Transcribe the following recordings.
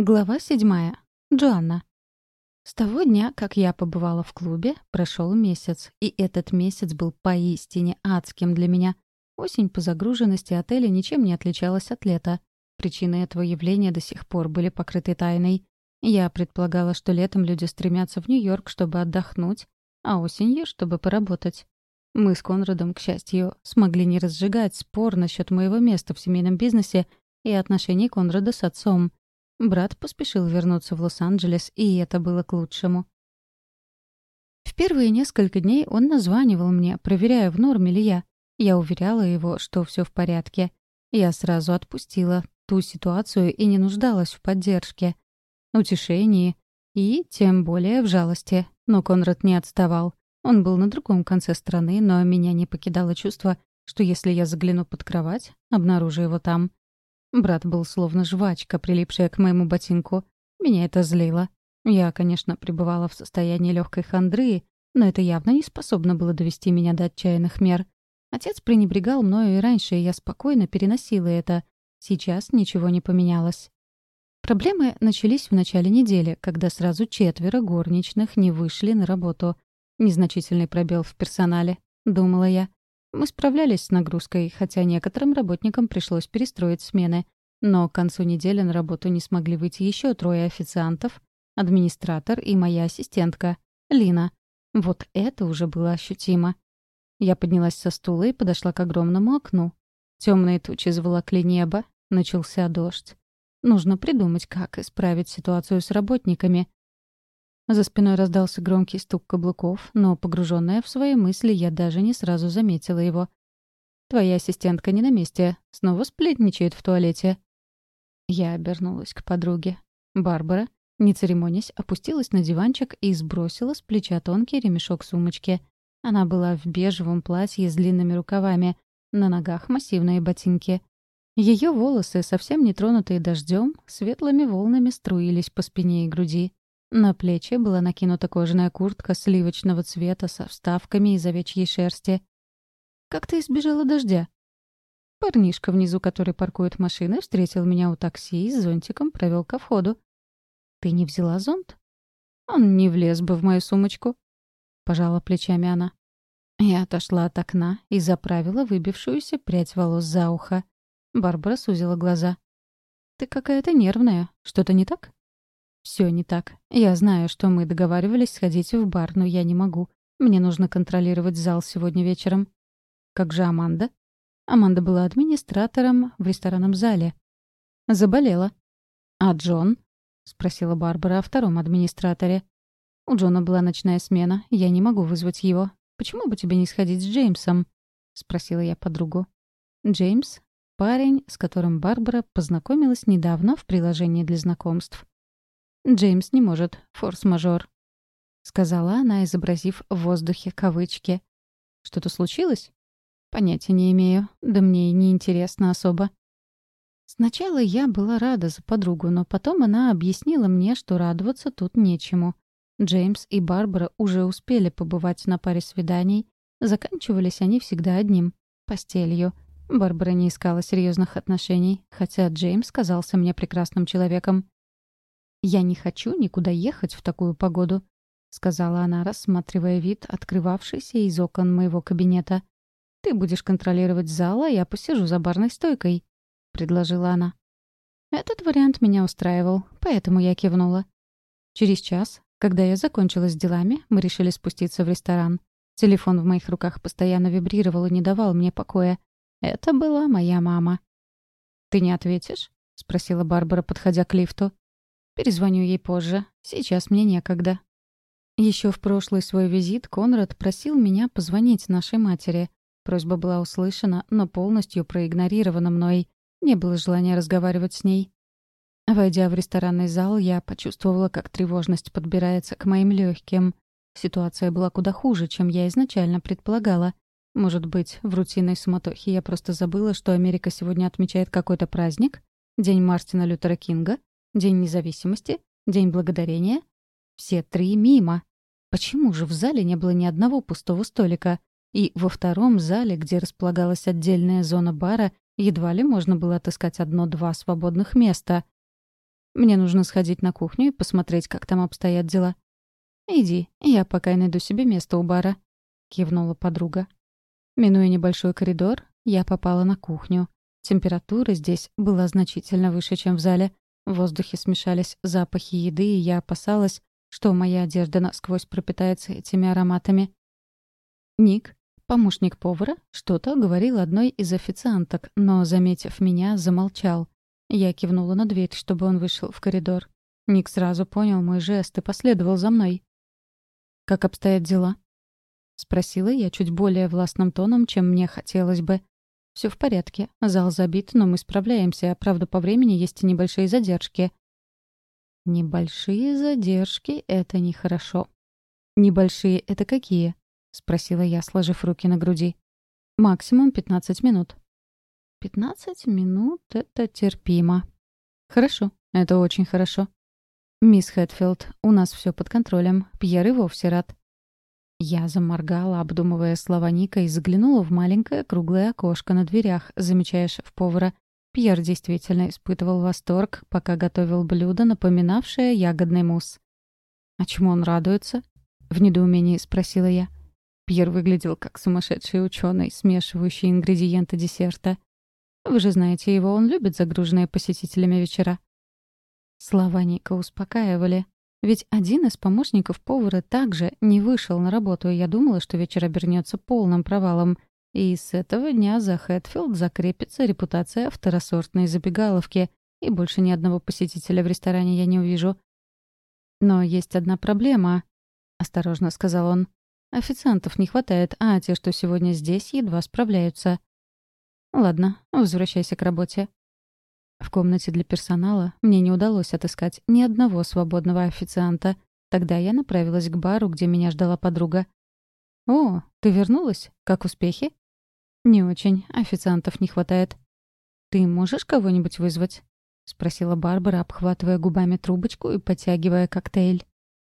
Глава седьмая. Джоанна. С того дня, как я побывала в клубе, прошел месяц, и этот месяц был поистине адским для меня. Осень по загруженности отеля ничем не отличалась от лета. Причины этого явления до сих пор были покрыты тайной. Я предполагала, что летом люди стремятся в Нью-Йорк, чтобы отдохнуть, а осенью, чтобы поработать. Мы с Конрадом, к счастью, смогли не разжигать спор насчет моего места в семейном бизнесе и отношений Конрада с отцом — Брат поспешил вернуться в Лос-Анджелес, и это было к лучшему. В первые несколько дней он названивал мне, проверяя, в норме ли я. Я уверяла его, что все в порядке. Я сразу отпустила ту ситуацию и не нуждалась в поддержке, утешении и, тем более, в жалости. Но Конрад не отставал. Он был на другом конце страны, но меня не покидало чувство, что если я загляну под кровать, обнаружу его там. Брат был словно жвачка, прилипшая к моему ботинку. Меня это злило. Я, конечно, пребывала в состоянии легкой хандры, но это явно не способно было довести меня до отчаянных мер. Отец пренебрегал мною и раньше, и я спокойно переносила это. Сейчас ничего не поменялось. Проблемы начались в начале недели, когда сразу четверо горничных не вышли на работу. Незначительный пробел в персонале, думала я. Мы справлялись с нагрузкой, хотя некоторым работникам пришлось перестроить смены. Но к концу недели на работу не смогли выйти еще трое официантов, администратор и моя ассистентка, Лина. Вот это уже было ощутимо. Я поднялась со стула и подошла к огромному окну. Темные тучи заволокли небо, начался дождь. Нужно придумать, как исправить ситуацию с работниками. За спиной раздался громкий стук каблуков, но, погруженная в свои мысли, я даже не сразу заметила его. «Твоя ассистентка не на месте. Снова сплетничает в туалете». Я обернулась к подруге. Барбара, не церемонясь, опустилась на диванчик и сбросила с плеча тонкий ремешок сумочки. Она была в бежевом платье с длинными рукавами, на ногах массивные ботинки. Ее волосы, совсем не тронутые дождем, светлыми волнами струились по спине и груди. На плечи была накинута кожаная куртка сливочного цвета со вставками из овечьей шерсти. «Как ты избежала дождя?» Парнишка внизу, который паркует машины, встретил меня у такси и с зонтиком провел ко входу. «Ты не взяла зонт?» «Он не влез бы в мою сумочку», — пожала плечами она. Я отошла от окна и заправила выбившуюся прядь волос за ухо. Барбара сузила глаза. «Ты какая-то нервная. Что-то не так?» Все не так. Я знаю, что мы договаривались сходить в бар, но я не могу. Мне нужно контролировать зал сегодня вечером. Как же Аманда? Аманда была администратором в ресторанном зале. Заболела. А Джон? Спросила Барбара о втором администраторе. У Джона была ночная смена. Я не могу вызвать его. Почему бы тебе не сходить с Джеймсом? Спросила я подругу. Джеймс — парень, с которым Барбара познакомилась недавно в приложении для знакомств. «Джеймс не может. Форс-мажор», — сказала она, изобразив в воздухе кавычки. «Что-то случилось?» «Понятия не имею. Да мне и не интересно особо». Сначала я была рада за подругу, но потом она объяснила мне, что радоваться тут нечему. Джеймс и Барбара уже успели побывать на паре свиданий. Заканчивались они всегда одним — постелью. Барбара не искала серьезных отношений, хотя Джеймс казался мне прекрасным человеком. «Я не хочу никуда ехать в такую погоду», — сказала она, рассматривая вид, открывавшийся из окон моего кабинета. «Ты будешь контролировать зал, а я посижу за барной стойкой», — предложила она. Этот вариант меня устраивал, поэтому я кивнула. Через час, когда я закончила с делами, мы решили спуститься в ресторан. Телефон в моих руках постоянно вибрировал и не давал мне покоя. Это была моя мама. «Ты не ответишь?» — спросила Барбара, подходя к лифту. Перезвоню ей позже. Сейчас мне некогда. Еще в прошлый свой визит Конрад просил меня позвонить нашей матери. Просьба была услышана, но полностью проигнорирована мной. Не было желания разговаривать с ней. Войдя в ресторанный зал, я почувствовала, как тревожность подбирается к моим легким. Ситуация была куда хуже, чем я изначально предполагала. Может быть, в рутинной суматохе я просто забыла, что Америка сегодня отмечает какой-то праздник? День Мартина Лютера Кинга? День независимости, День благодарения. Все три мимо. Почему же в зале не было ни одного пустого столика? И во втором зале, где располагалась отдельная зона бара, едва ли можно было отыскать одно-два свободных места. Мне нужно сходить на кухню и посмотреть, как там обстоят дела». «Иди, я пока найду себе место у бара», — кивнула подруга. Минуя небольшой коридор, я попала на кухню. Температура здесь была значительно выше, чем в зале. В воздухе смешались запахи еды, и я опасалась, что моя одежда насквозь пропитается этими ароматами. Ник, помощник повара, что-то говорил одной из официанток, но, заметив меня, замолчал. Я кивнула на дверь, чтобы он вышел в коридор. Ник сразу понял мой жест и последовал за мной. «Как обстоят дела?» — спросила я чуть более властным тоном, чем мне хотелось бы. Все в порядке. Зал забит, но мы справляемся. Правда, по времени есть небольшие задержки». «Небольшие задержки — это нехорошо». «Небольшие — это какие?» — спросила я, сложив руки на груди. «Максимум 15 минут». «15 минут — это терпимо». «Хорошо, это очень хорошо. «Мисс Хэтфилд, у нас все под контролем. Пьер и вовсе рад». Я заморгала, обдумывая слова Ника, и заглянула в маленькое круглое окошко на дверях, замечая шеф-повара. Пьер действительно испытывал восторг, пока готовил блюдо, напоминавшее ягодный мусс. «А чему он радуется?» — в недоумении спросила я. Пьер выглядел как сумасшедший ученый, смешивающий ингредиенты десерта. «Вы же знаете его, он любит загруженные посетителями вечера». Слова Ника успокаивали. Ведь один из помощников повара также не вышел на работу, и я думала, что вечер обернется полным провалом. И с этого дня за Хэтфилд закрепится репутация второсортной забегаловки, и больше ни одного посетителя в ресторане я не увижу. «Но есть одна проблема», — осторожно сказал он. «Официантов не хватает, а те, что сегодня здесь, едва справляются». «Ладно, возвращайся к работе», в комнате для персонала мне не удалось отыскать ни одного свободного официанта. Тогда я направилась к бару, где меня ждала подруга. «О, ты вернулась? Как успехи?» «Не очень. Официантов не хватает». «Ты можешь кого-нибудь вызвать?» — спросила Барбара, обхватывая губами трубочку и подтягивая коктейль.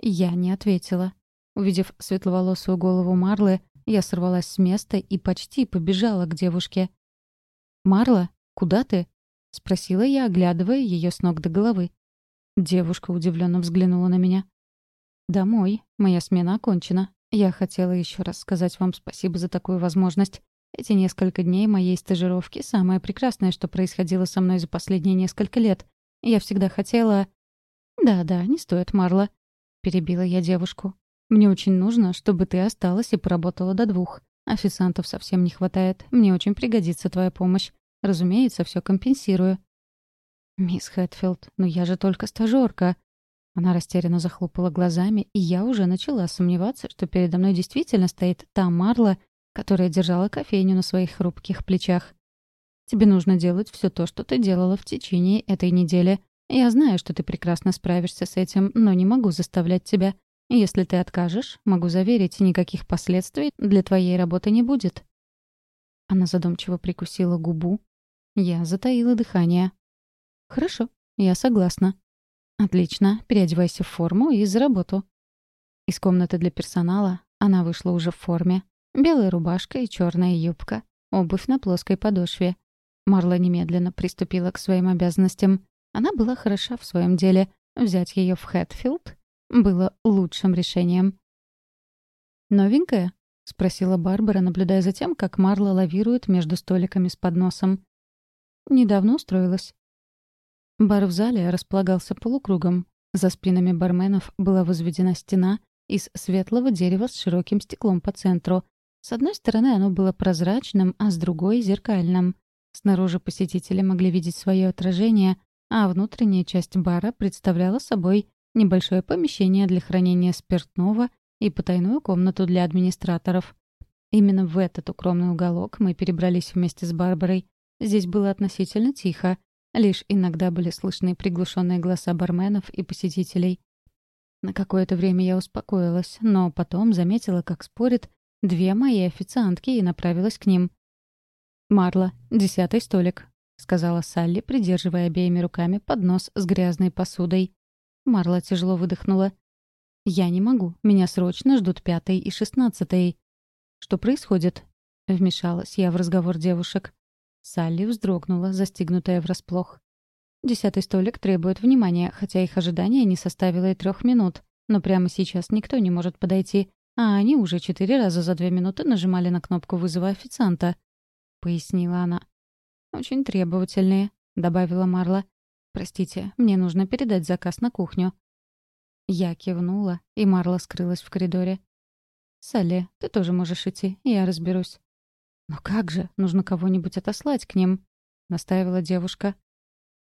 Я не ответила. Увидев светловолосую голову Марлы, я сорвалась с места и почти побежала к девушке. «Марла, куда ты?» — спросила я, оглядывая ее с ног до головы. Девушка удивленно взглянула на меня. «Домой. Моя смена окончена. Я хотела еще раз сказать вам спасибо за такую возможность. Эти несколько дней моей стажировки — самое прекрасное, что происходило со мной за последние несколько лет. Я всегда хотела...» «Да-да, не стоит, Марла», — перебила я девушку. «Мне очень нужно, чтобы ты осталась и поработала до двух. Официантов совсем не хватает. Мне очень пригодится твоя помощь. Разумеется, все компенсирую. «Мисс Хэтфилд, но я же только стажёрка». Она растерянно захлопала глазами, и я уже начала сомневаться, что передо мной действительно стоит та Марла, которая держала кофейню на своих хрупких плечах. «Тебе нужно делать все то, что ты делала в течение этой недели. Я знаю, что ты прекрасно справишься с этим, но не могу заставлять тебя. Если ты откажешь, могу заверить, никаких последствий для твоей работы не будет». Она задумчиво прикусила губу, я затаила дыхание. «Хорошо, я согласна». «Отлично, переодевайся в форму и за работу». Из комнаты для персонала она вышла уже в форме. Белая рубашка и черная юбка. Обувь на плоской подошве. Марла немедленно приступила к своим обязанностям. Она была хороша в своем деле. Взять ее в Хэтфилд было лучшим решением. «Новенькая?» — спросила Барбара, наблюдая за тем, как Марла лавирует между столиками с подносом. Недавно устроилась. Бар в зале располагался полукругом. За спинами барменов была возведена стена из светлого дерева с широким стеклом по центру. С одной стороны оно было прозрачным, а с другой — зеркальным. Снаружи посетители могли видеть свое отражение, а внутренняя часть бара представляла собой небольшое помещение для хранения спиртного и потайную комнату для администраторов. Именно в этот укромный уголок мы перебрались вместе с Барбарой. Здесь было относительно тихо. Лишь иногда были слышны приглушенные голоса барменов и посетителей. На какое-то время я успокоилась, но потом заметила, как спорят две мои официантки и направилась к ним. «Марла, десятый столик», — сказала Салли, придерживая обеими руками поднос с грязной посудой. Марла тяжело выдохнула. «Я не могу. Меня срочно ждут пятый и шестнадцатый». «Что происходит?» — вмешалась я в разговор девушек. Салли вздрогнула, застигнутая врасплох. Десятый столик требует внимания, хотя их ожидание не составило и трех минут. Но прямо сейчас никто не может подойти, а они уже четыре раза за две минуты нажимали на кнопку вызова официанта», — пояснила она. «Очень требовательные», — добавила Марла. «Простите, мне нужно передать заказ на кухню». Я кивнула, и Марла скрылась в коридоре. «Салли, ты тоже можешь идти, я разберусь». «Но как же? Нужно кого-нибудь отослать к ним», — настаивала девушка.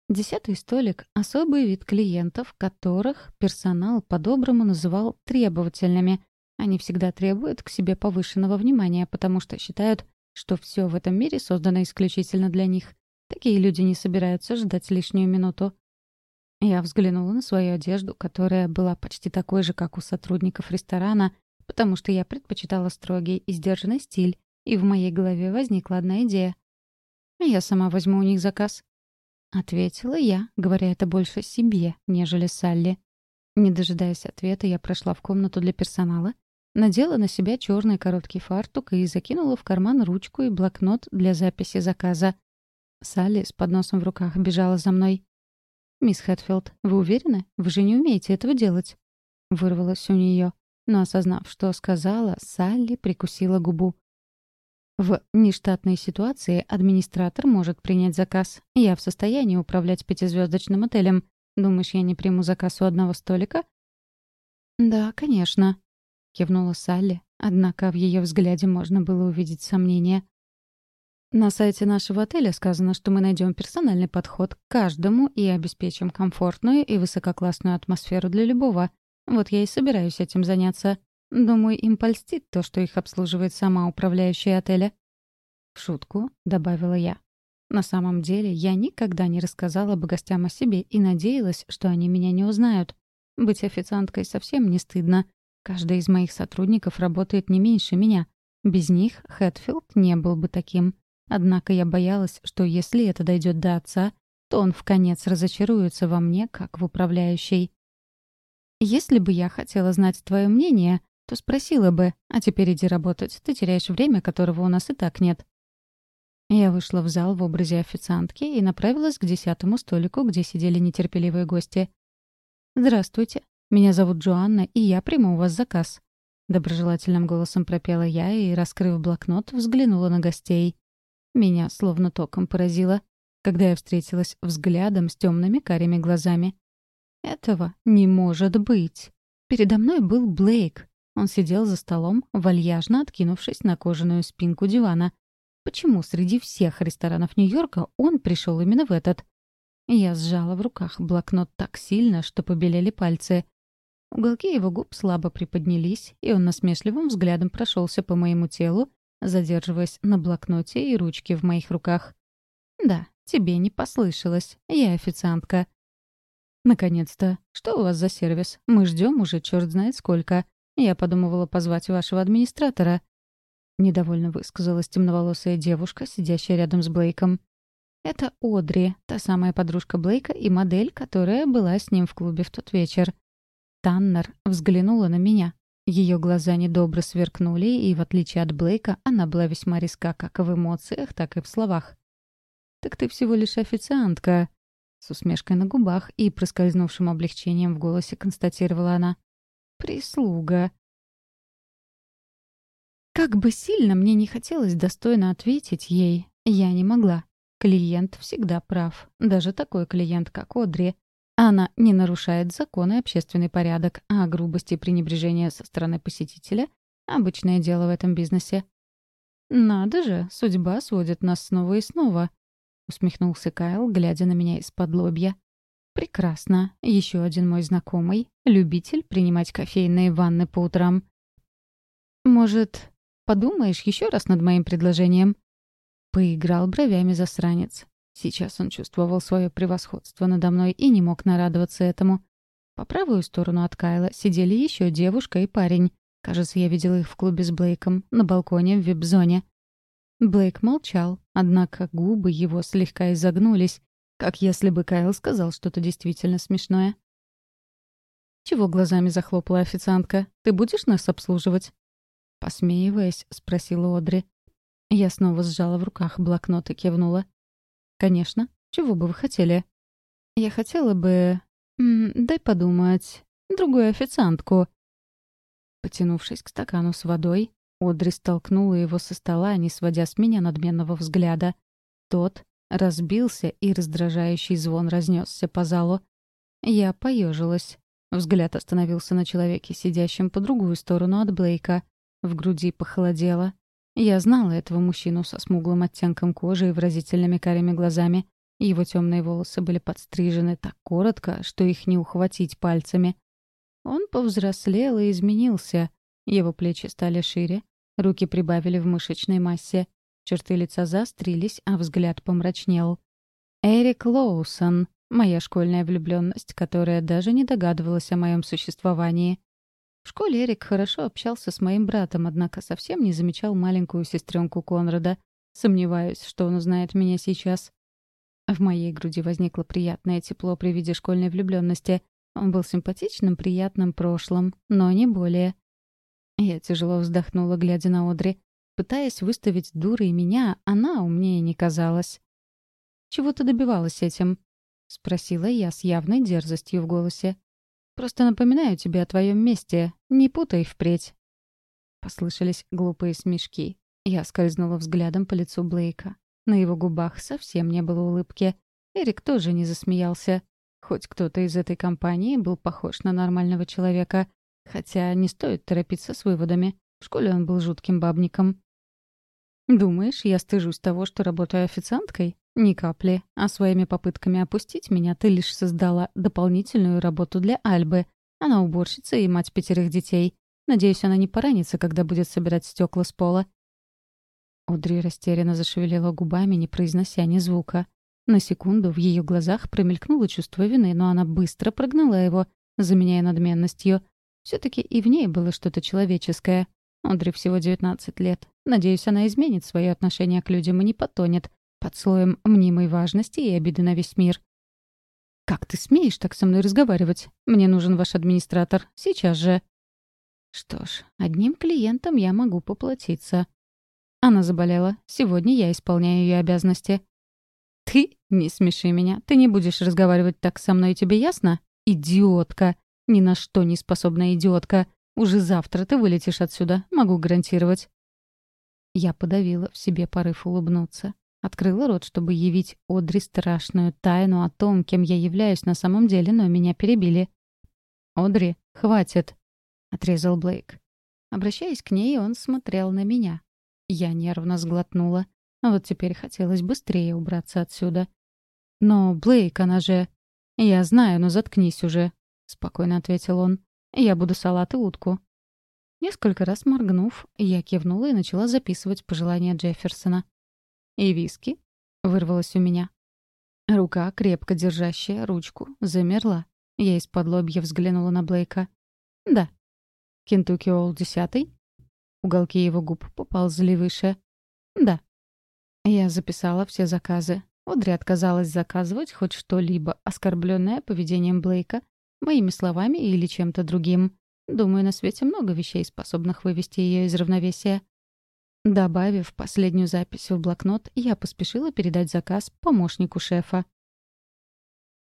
Десятый столик — особый вид клиентов, которых персонал по-доброму называл требовательными. Они всегда требуют к себе повышенного внимания, потому что считают, что все в этом мире создано исключительно для них. Такие люди не собираются ждать лишнюю минуту. Я взглянула на свою одежду, которая была почти такой же, как у сотрудников ресторана, потому что я предпочитала строгий и сдержанный стиль, и в моей голове возникла одна идея. «Я сама возьму у них заказ», — ответила я, говоря это больше себе, нежели Салли. Не дожидаясь ответа, я прошла в комнату для персонала, надела на себя черный короткий фартук и закинула в карман ручку и блокнот для записи заказа. Салли с подносом в руках бежала за мной. «Мисс Хэтфилд, вы уверены? Вы же не умеете этого делать?» Вырвалось у нее. Но осознав, что сказала, Салли прикусила губу. В нештатной ситуации администратор может принять заказ. Я в состоянии управлять пятизвездочным отелем. Думаешь, я не приму заказ у одного столика? «Да, конечно», — кивнула Салли, однако в ее взгляде можно было увидеть сомнение. На сайте нашего отеля сказано, что мы найдем персональный подход к каждому и обеспечим комфортную и высококлассную атмосферу для любого. Вот я и собираюсь этим заняться. Думаю, им польстит то, что их обслуживает сама управляющая отеля. В шутку добавила я. На самом деле, я никогда не рассказала бы гостям о себе и надеялась, что они меня не узнают. Быть официанткой совсем не стыдно. Каждый из моих сотрудников работает не меньше меня. Без них Хэтфилд не был бы таким. Однако я боялась, что если это дойдет до отца, то он в конец разочаруется во мне, как в управляющей. «Если бы я хотела знать твое мнение, то спросила бы, а теперь иди работать, ты теряешь время, которого у нас и так нет». Я вышла в зал в образе официантки и направилась к десятому столику, где сидели нетерпеливые гости. «Здравствуйте, меня зовут Джоанна, и я приму у вас заказ». Доброжелательным голосом пропела я и, раскрыв блокнот, взглянула на гостей. Меня словно током поразило, когда я встретилась взглядом с темными карими глазами. Этого не может быть. Передо мной был Блейк. Он сидел за столом, вальяжно откинувшись на кожаную спинку дивана. Почему среди всех ресторанов Нью-Йорка он пришел именно в этот? Я сжала в руках блокнот так сильно, что побелели пальцы. Уголки его губ слабо приподнялись, и он насмешливым взглядом прошелся по моему телу, задерживаясь на блокноте и ручке в моих руках. «Да, тебе не послышалось. Я официантка». «Наконец-то. Что у вас за сервис? Мы ждем уже черт знает сколько. Я подумывала позвать вашего администратора». Недовольно высказалась темноволосая девушка, сидящая рядом с Блейком. Это Одри, та самая подружка Блейка и модель, которая была с ним в клубе в тот вечер. Таннер взглянула на меня. Ее глаза недобро сверкнули, и, в отличие от Блейка, она была весьма резка как в эмоциях, так и в словах. «Так ты всего лишь официантка», — с усмешкой на губах и проскользнувшим облегчением в голосе констатировала она. «Прислуга». Как бы сильно мне не хотелось достойно ответить ей, я не могла. Клиент всегда прав. Даже такой клиент, как Одри. Она не нарушает закон и общественный порядок, а грубость и пренебрежение со стороны посетителя — обычное дело в этом бизнесе. «Надо же, судьба сводит нас снова и снова», — усмехнулся Кайл, глядя на меня из-под лобья. «Прекрасно. Еще один мой знакомый, любитель принимать кофейные ванны по утрам. Может, подумаешь еще раз над моим предложением?» Поиграл бровями засранец. Сейчас он чувствовал свое превосходство надо мной и не мог нарадоваться этому. По правую сторону от Кайла сидели еще девушка и парень. Кажется, я видела их в клубе с Блейком, на балконе в вип-зоне. Блейк молчал, однако губы его слегка изогнулись, как если бы Кайл сказал что-то действительно смешное. «Чего глазами захлопала официантка? Ты будешь нас обслуживать?» Посмеиваясь, спросила Одри. Я снова сжала в руках блокнот и кивнула. «Конечно. Чего бы вы хотели?» Я хотела бы... М -м, дай подумать. Другую официантку». Потянувшись к стакану с водой, Одри столкнула его со стола, не сводя с меня надменного взгляда. Тот разбился, и раздражающий звон разнесся по залу. Я поежилась. Взгляд остановился на человеке, сидящем по другую сторону от Блейка. В груди похолодело. Я знала этого мужчину со смуглым оттенком кожи и выразительными карими глазами. Его темные волосы были подстрижены так коротко, что их не ухватить пальцами. Он повзрослел и изменился. Его плечи стали шире, руки прибавили в мышечной массе. Черты лица заострились, а взгляд помрачнел. Эрик Лоусон, моя школьная влюбленность, которая даже не догадывалась о моем существовании. В школе Эрик хорошо общался с моим братом, однако совсем не замечал маленькую сестренку Конрада. Сомневаюсь, что он узнает меня сейчас. В моей груди возникло приятное тепло при виде школьной влюбленности. Он был симпатичным, приятным прошлым, но не более. Я тяжело вздохнула, глядя на Одри. Пытаясь выставить дурой меня, она умнее не казалась. «Чего ты добивалась этим?» — спросила я с явной дерзостью в голосе. «Просто напоминаю тебе о твоем месте. Не путай впредь». Послышались глупые смешки. Я скользнула взглядом по лицу Блейка. На его губах совсем не было улыбки. Эрик тоже не засмеялся. Хоть кто-то из этой компании был похож на нормального человека. Хотя не стоит торопиться с выводами. В школе он был жутким бабником. «Думаешь, я стыжусь того, что работаю официанткой? Ни капли. А своими попытками опустить меня ты лишь создала дополнительную работу для Альбы. Она уборщица и мать пятерых детей. Надеюсь, она не поранится, когда будет собирать стекла с пола. Одри растерянно зашевелила губами, не произнося ни звука. На секунду в ее глазах промелькнуло чувство вины, но она быстро прогнала его, заменяя надменностью. все таки и в ней было что-то человеческое. Одри всего 19 лет. Надеюсь, она изменит свое отношение к людям и не потонет под слоем мнимой важности и обиды на весь мир. «Как ты смеешь так со мной разговаривать? Мне нужен ваш администратор. Сейчас же». Что ж, одним клиентом я могу поплатиться. Она заболела. Сегодня я исполняю ее обязанности. Ты не смеши меня. Ты не будешь разговаривать так со мной, тебе ясно? Идиотка. Ни на что не способная идиотка. Уже завтра ты вылетишь отсюда, могу гарантировать. Я подавила в себе порыв улыбнуться. Открыла рот, чтобы явить Одри страшную тайну о том, кем я являюсь на самом деле, но меня перебили. «Одри, хватит!» — отрезал Блейк. Обращаясь к ней, он смотрел на меня. Я нервно сглотнула. А вот теперь хотелось быстрее убраться отсюда. «Но, Блейк, она же...» «Я знаю, но заткнись уже», — спокойно ответил он. «Я буду салат и утку». Несколько раз моргнув, я кивнула и начала записывать пожелания Джефферсона. «И виски?» — вырвалось у меня. Рука, крепко держащая ручку, замерла. Я из-под лобья взглянула на Блейка. «Да». «Кентукки Олл десятый?» Уголки его губ поползли выше. «Да». Я записала все заказы. Одри отказалась заказывать хоть что-либо, оскорбленное поведением Блейка, моими словами или чем-то другим. Думаю, на свете много вещей, способных вывести ее из равновесия. Добавив последнюю запись в блокнот, я поспешила передать заказ помощнику шефа.